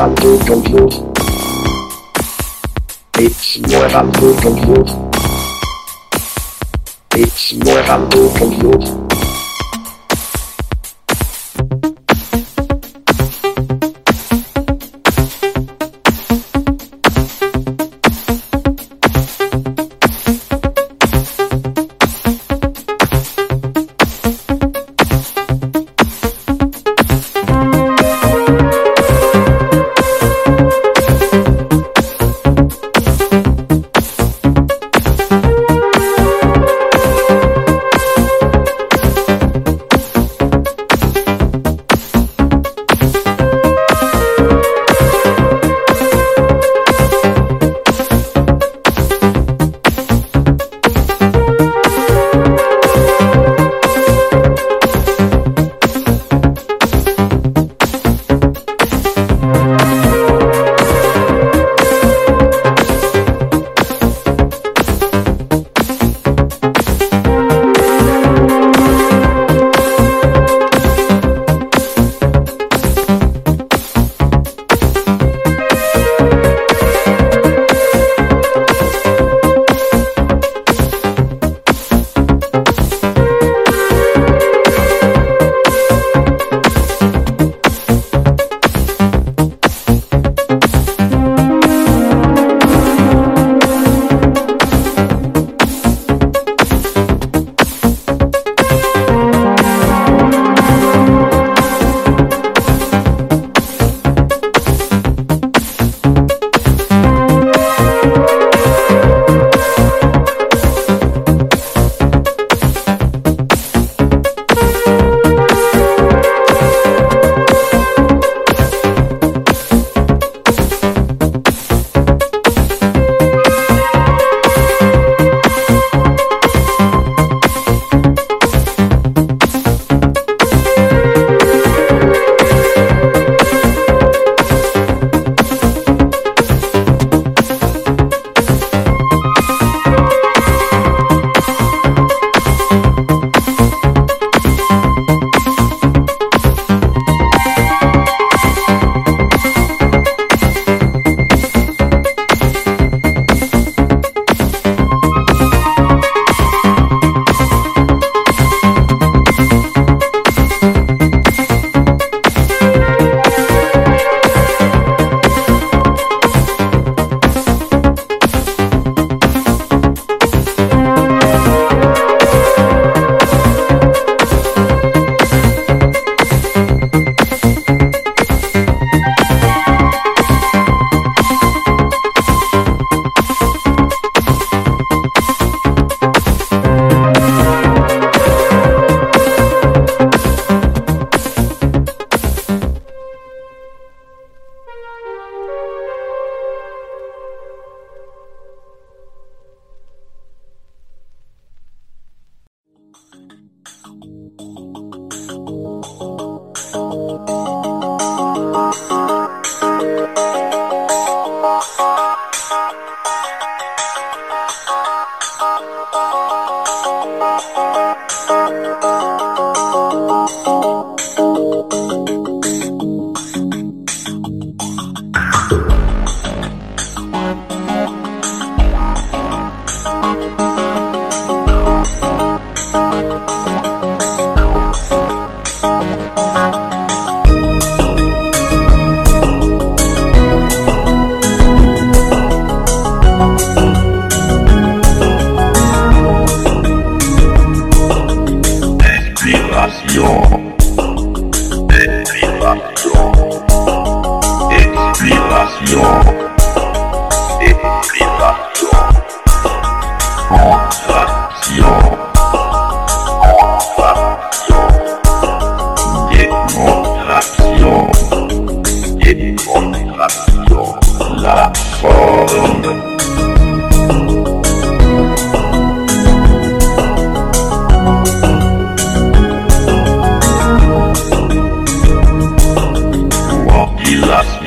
can't do compute.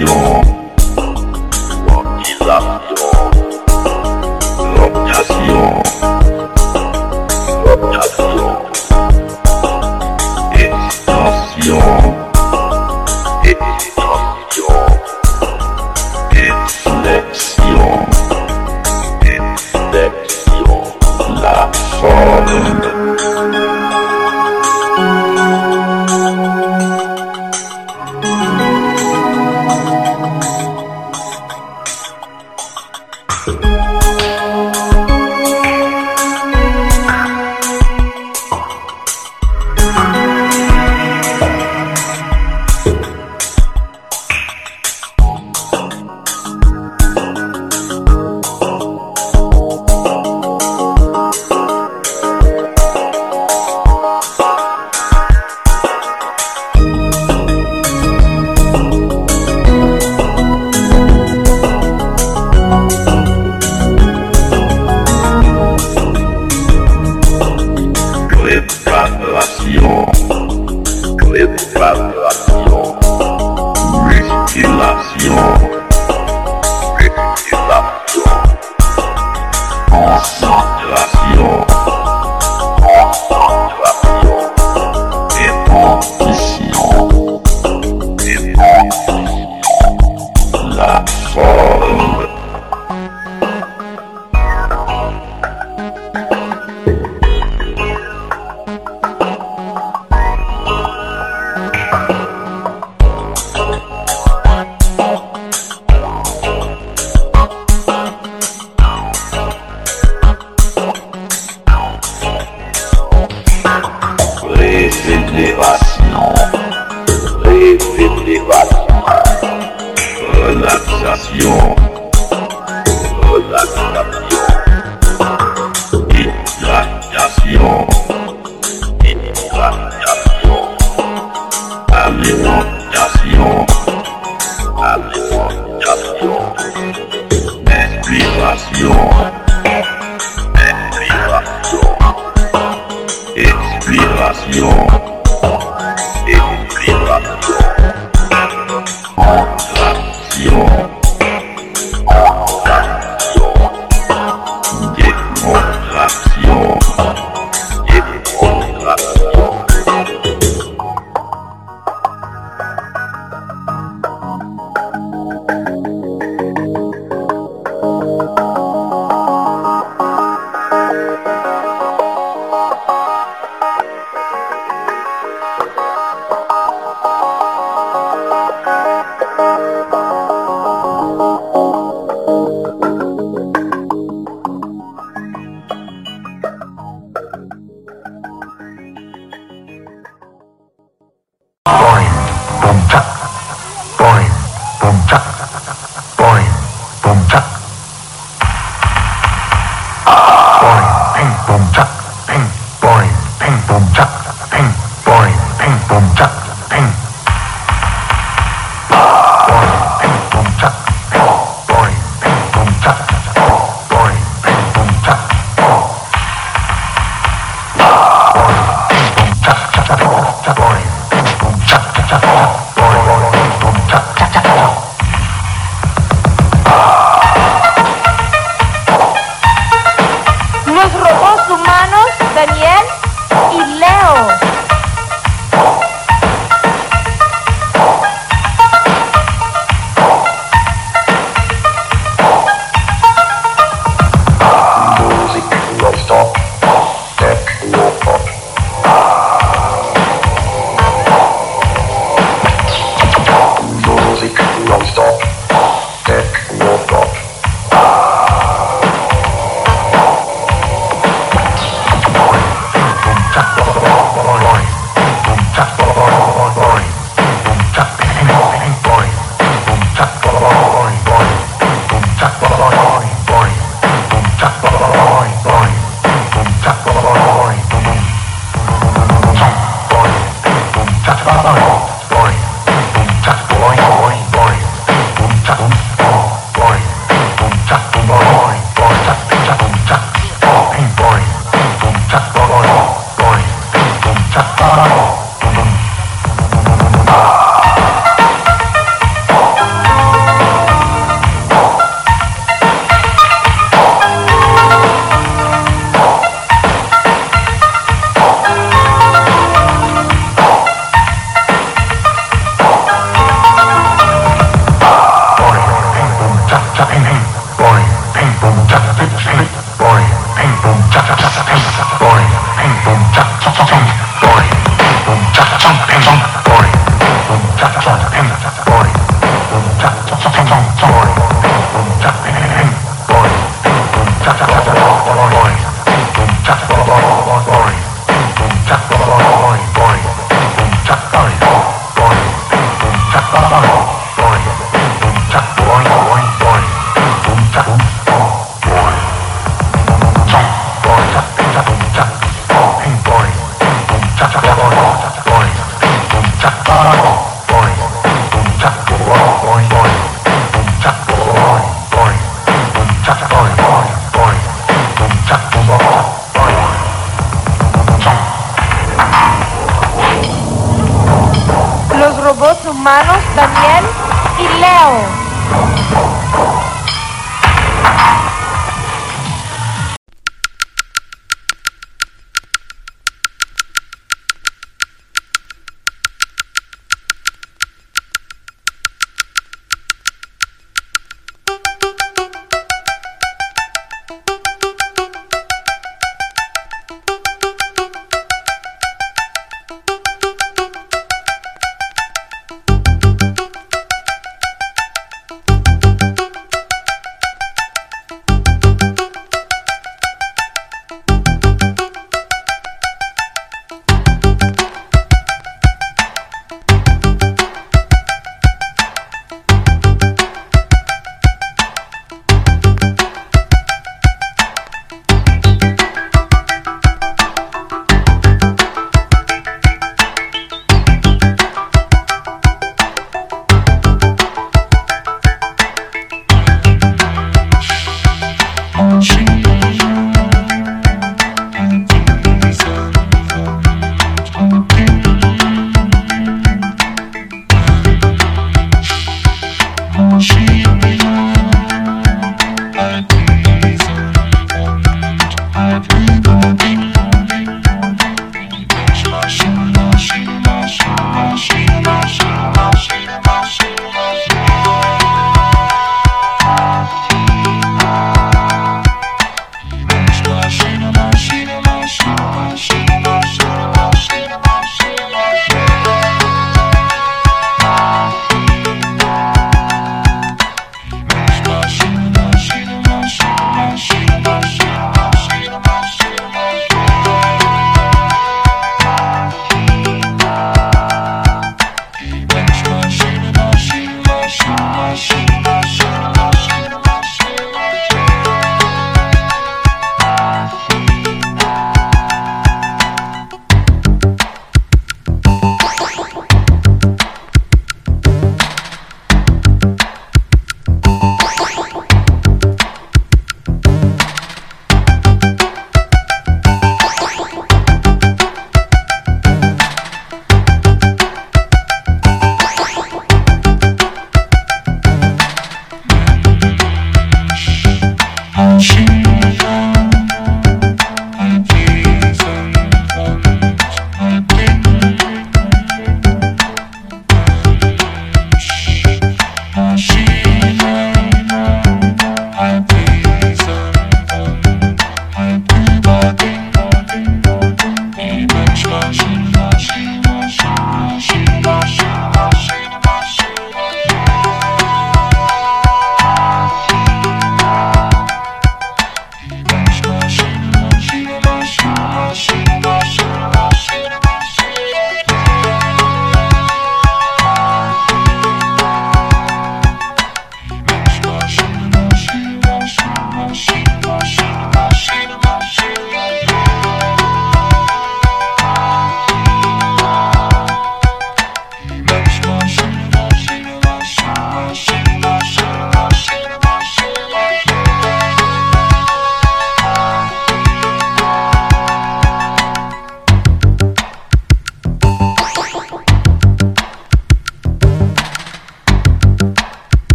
Yeah.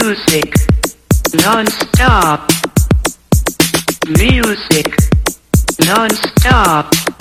Music non-stop. Music non-stop.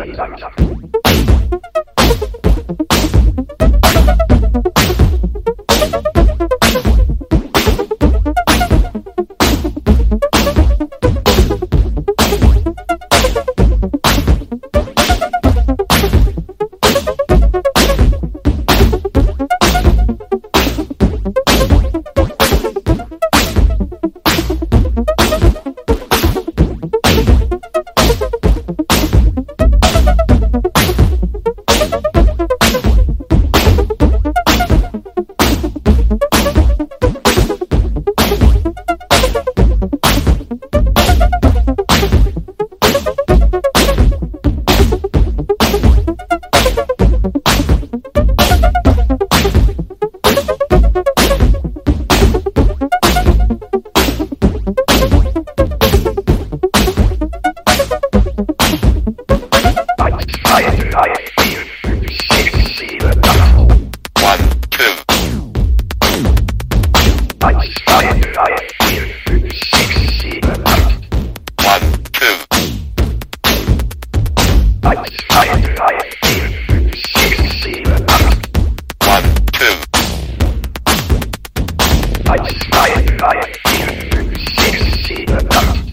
Thank you. I, I, I, I, I, I, I, I, I,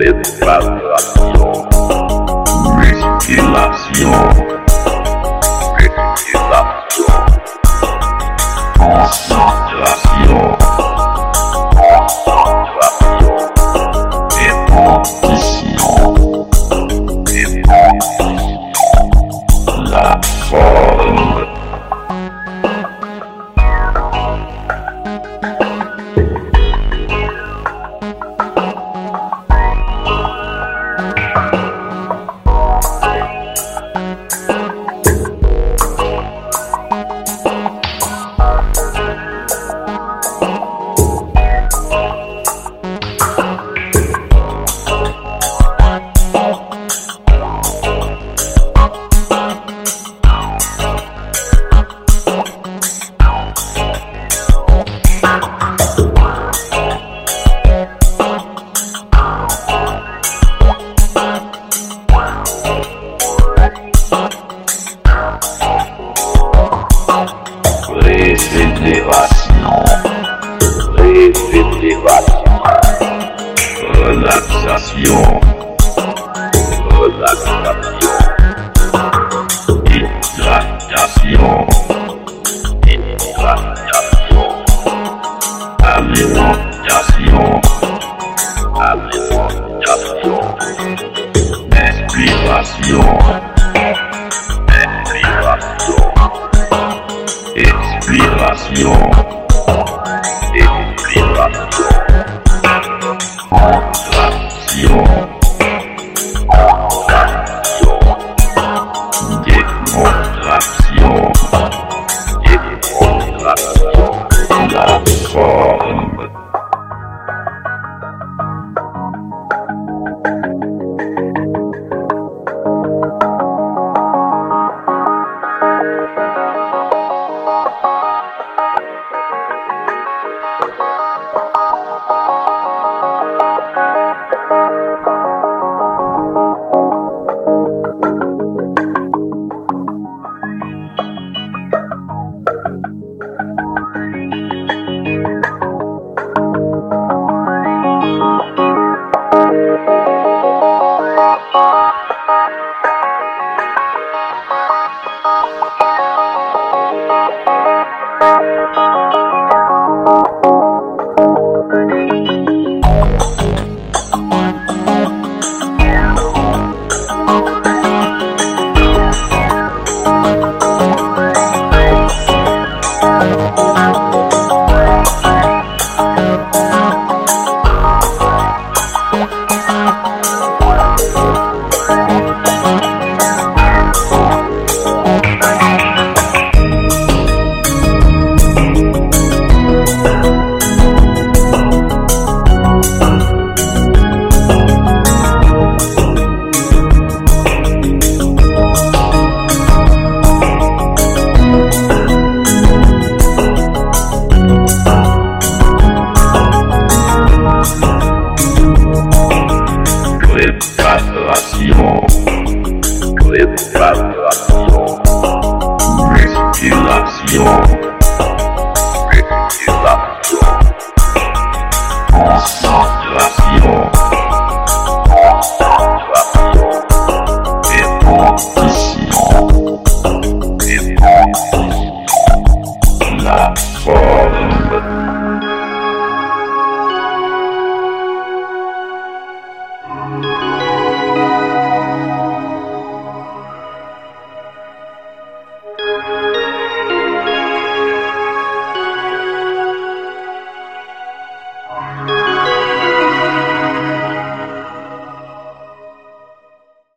educación, legislación.